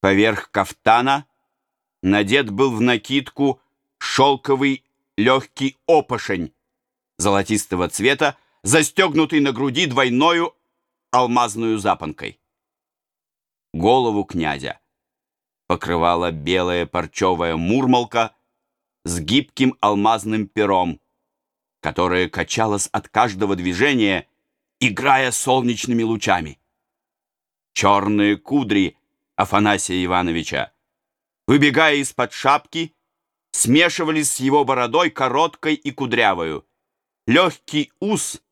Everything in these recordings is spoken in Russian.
Поверх кафтана надет был в накидку шелковый легкий опошень золотистого цвета, застегнутый на груди двойною алмазную запонкой. Голову князя покрывала белая парчевая мурмалка с гибким алмазным пером, которая качалась от каждого движения, играя солнечными лучами. Черные кудри Афанасия Ивановича, выбегая из-под шапки, смешивались с его бородой короткой и кудрявою. Легкий ус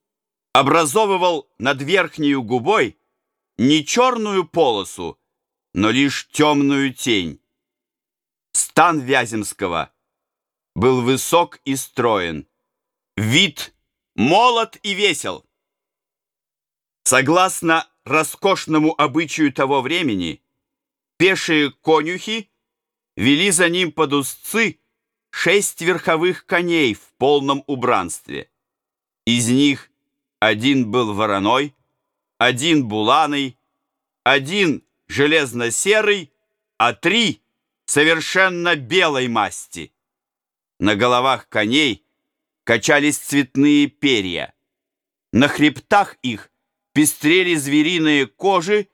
образовывал над верхней губой не черную полосу, но лишь темную тень. Стан Вяземского был высок и строен, вид молод и весел. Согласно роскошному обычаю того времени, пешие конюхи вели за ним под узцы шесть верховых коней в полном убранстве. Из них один был вороной, один буланый, один железно-серый, а три совершенно белой масти. На головах коней качались цветные перья. На хребтах их пестрели звериные кожи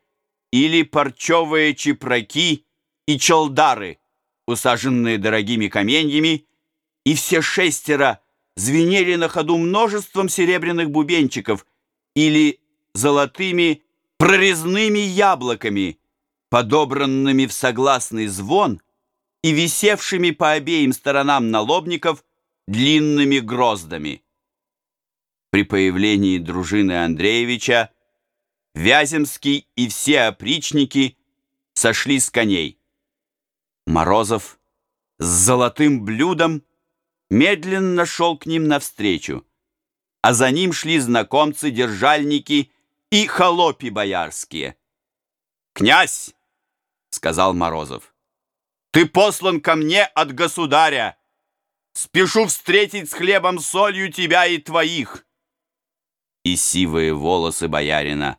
или парчевые чепраки и челдары, усаженные дорогими каменьями, и все шестеро звенели на ходу множеством серебряных бубенчиков или золотыми прорезными яблоками, подобранными в согласный звон и висевшими по обеим сторонам налобников длинными гроздами. При появлении дружины Андреевича Вяземский и все опричники сошли с коней. Морозов с золотым блюдом медленно шел к ним навстречу, а за ним шли знакомцы-держальники и холопи боярские. «Князь!» — сказал Морозов. «Ты послан ко мне от государя. Спешу встретить с хлебом солью тебя и твоих». И сивые волосы боярина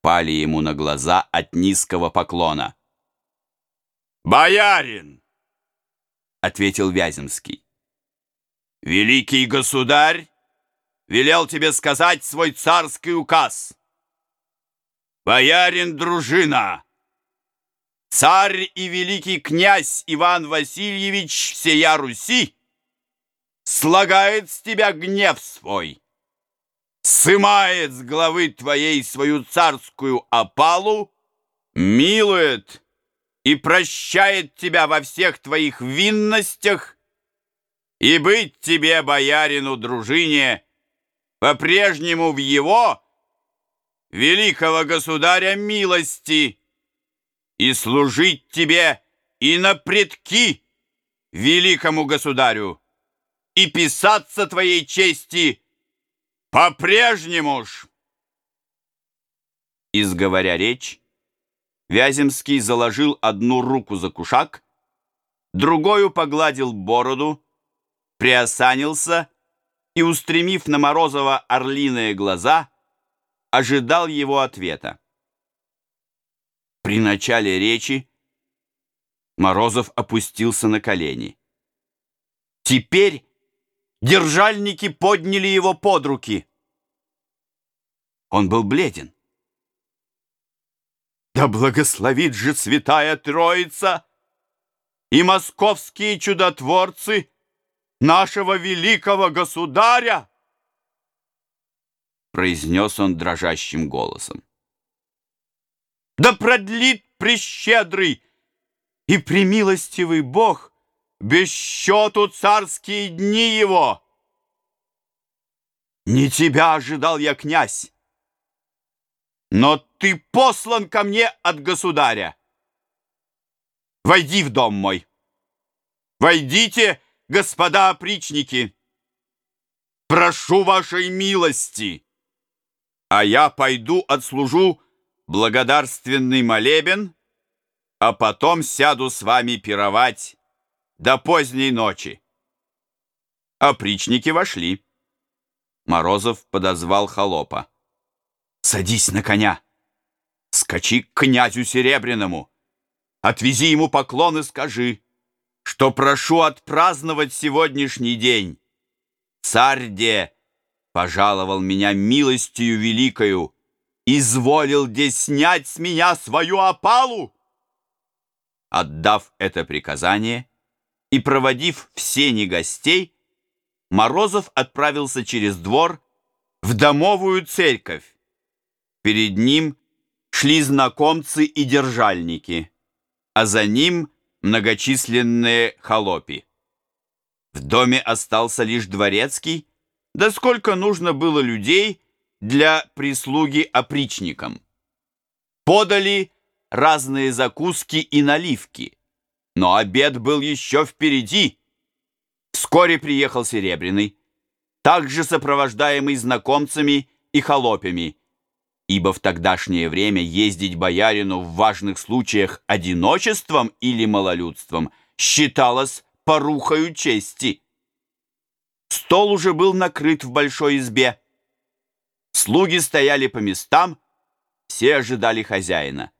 пали ему на глаза от низкого поклона. «Боярин!» — ответил Вяземский. «Великий государь велел тебе сказать свой царский указ. Боярин дружина, царь и великий князь Иван Васильевич всея Руси слагает с тебя гнев свой, сымает с главы твоей свою царскую опалу, милует и прощает тебя во всех твоих винностях, и быть тебе, боярину, дружине, по-прежнему в его, великого государя, милости, и служить тебе и на предки великому государю, и писаться твоей чести по-прежнему ж. Изговоря речь, Вяземский заложил одну руку за кушак, другую погладил бороду, приосанился и, устремив на Морозова орлиные глаза, ожидал его ответа. При начале речи Морозов опустился на колени. Теперь держальники подняли его под руки. Он был бледен. Да благословит же святая Троица и московские чудотворцы нашего великого государя!» произнес он дрожащим голосом. «Да продлит прещедрый и премилостивый Бог без счету царские дни его!» «Не тебя ожидал я, князь, но ты послан ко мне от государя. Войди в дом мой. Войдите, господа опричники! Прошу вашей милости! А я пойду отслужу благодарственный молебен, а потом сяду с вами пировать до поздней ночи. Опричники вошли. Морозов подозвал холопа. «Садись на коня! Скачи к князю Серебряному! Отвези ему поклон и скажи, что прошу отпраздновать сегодняшний день. Царь Де пожаловал меня милостью великою, изволил де снять с меня свою опалу. Отдав это приказание и проводив все негостей, Морозов отправился через двор в домовую церковь. Перед ним шли знакомцы и держальники, а за ним многочисленные холопи. В доме остался лишь дворецкий, да сколько нужно было людей для прислуги опричникам. Подали разные закуски и наливки, но обед был еще впереди. Вскоре приехал Серебряный, также сопровождаемый знакомцами и холопями, ибо в тогдашнее время ездить боярину в важных случаях одиночеством или малолюдством считалось порухою чести. Стол уже был накрыт в большой избе. Слуги стояли по местам, все ожидали хозяина.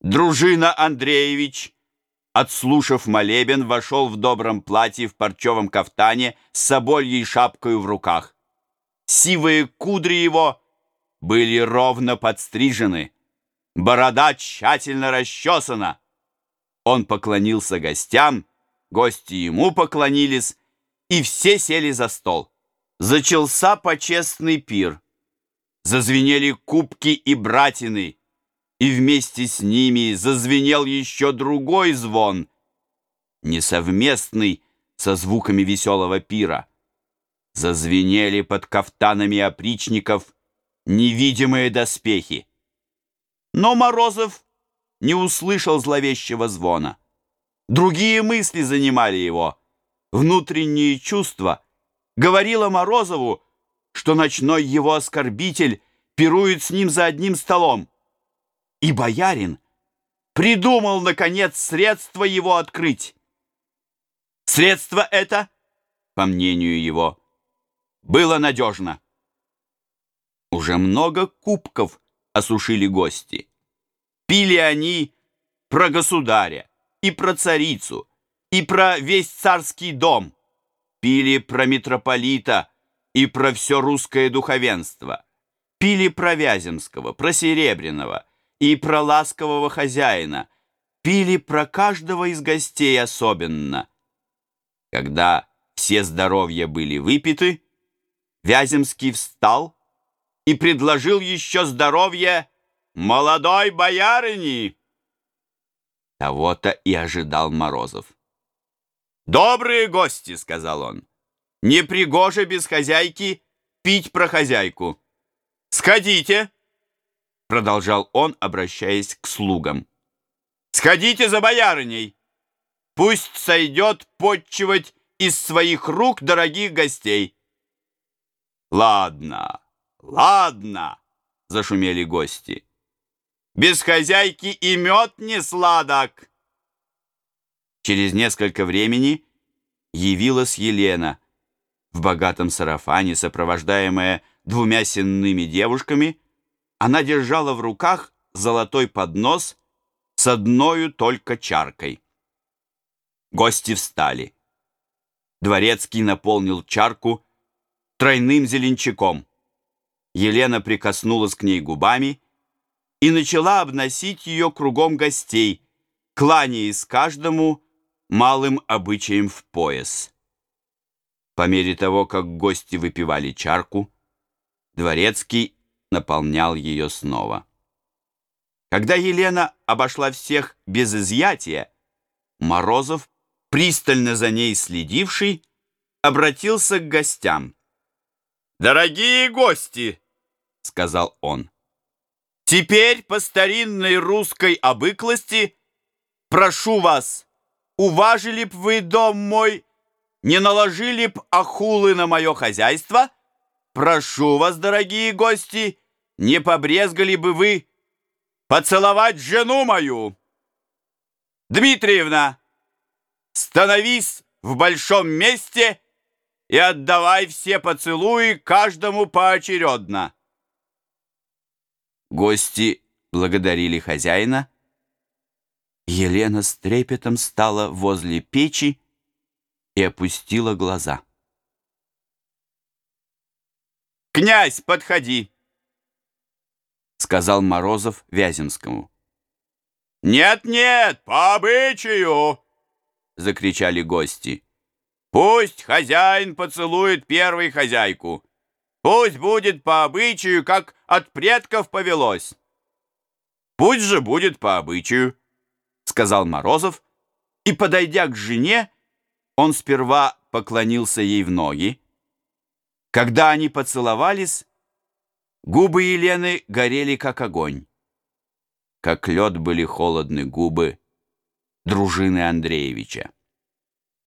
Дружина Андреевич, отслушав молебен, вошел в добром платье в парчевом кафтане с собольей шапкой в руках. Сивые кудри его были ровно подстрижены, борода тщательно расчесана. Он поклонился гостям, гости ему поклонились, и все сели за стол. Зачался почестный пир. Зазвенели кубки и братины, и вместе с ними зазвенел еще другой звон, несовместный со звуками веселого пира. Зазвенели под кафтанами опричников невидимые доспехи. Но Морозов не услышал зловещего звона. Другие мысли занимали его. Внутренние чувства говорило Морозову, что ночной его оскорбитель пирует с ним за одним столом. И боярин придумал, наконец, средство его открыть. Средство это, по мнению его, было надежно. Уже много кубков осушили гости. Пили они про государя и про царицу, и про весь царский дом. Пили про митрополита и про все русское духовенство. Пили про Вяземского, про Серебряного, и про ласкового хозяина, пили про каждого из гостей особенно. Когда все здоровья были выпиты, Вяземский встал и предложил еще здоровье молодой боярыни. Того-то и ожидал Морозов. «Добрые гости», — сказал он, — «не пригоже без хозяйки пить про хозяйку. Сходите» продолжал он, обращаясь к слугам. «Сходите за боярыней! Пусть сойдет подчивать из своих рук дорогих гостей!» «Ладно, ладно!» — зашумели гости. «Без хозяйки и мед не сладок!» Через несколько времени явилась Елена в богатом сарафане, сопровождаемая двумя сенными девушками — она держала в руках золотой поднос с одною только чаркой. Гости встали. Дворецкий наполнил чарку тройным зеленчаком. Елена прикоснулась к ней губами и начала обносить ее кругом гостей, кланяясь каждому малым обычаем в пояс. По мере того, как гости выпивали чарку, Дворецкий наполнял ее снова. Когда Елена обошла всех без изъятия, Морозов, пристально за ней следивший, обратился к гостям. «Дорогие гости!» — сказал он. «Теперь по старинной русской обыклости прошу вас, уважили б вы дом мой, не наложили б ахулы на мое хозяйство? Прошу вас, дорогие гости, не побрезгали бы вы поцеловать жену мою? Дмитриевна, становись в большом месте и отдавай все поцелуи каждому поочередно. Гости благодарили хозяина. Елена с трепетом стала возле печи и опустила глаза. «Князь, подходи!» — сказал Морозов Вяземскому. «Нет-нет, по обычаю!» — закричали гости. «Пусть хозяин поцелует первой хозяйку. Пусть будет по обычаю, как от предков повелось». «Пусть же будет по обычаю», — сказал Морозов, и, подойдя к жене, он сперва поклонился ей в ноги. Когда они поцеловались, губы Елены горели, как огонь. Как лед были холодны губы дружины Андреевича.